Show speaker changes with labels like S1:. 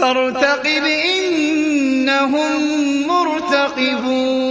S1: فَارْتَقِبْ إِنَّهُم مُّرْتَقِبُونَ.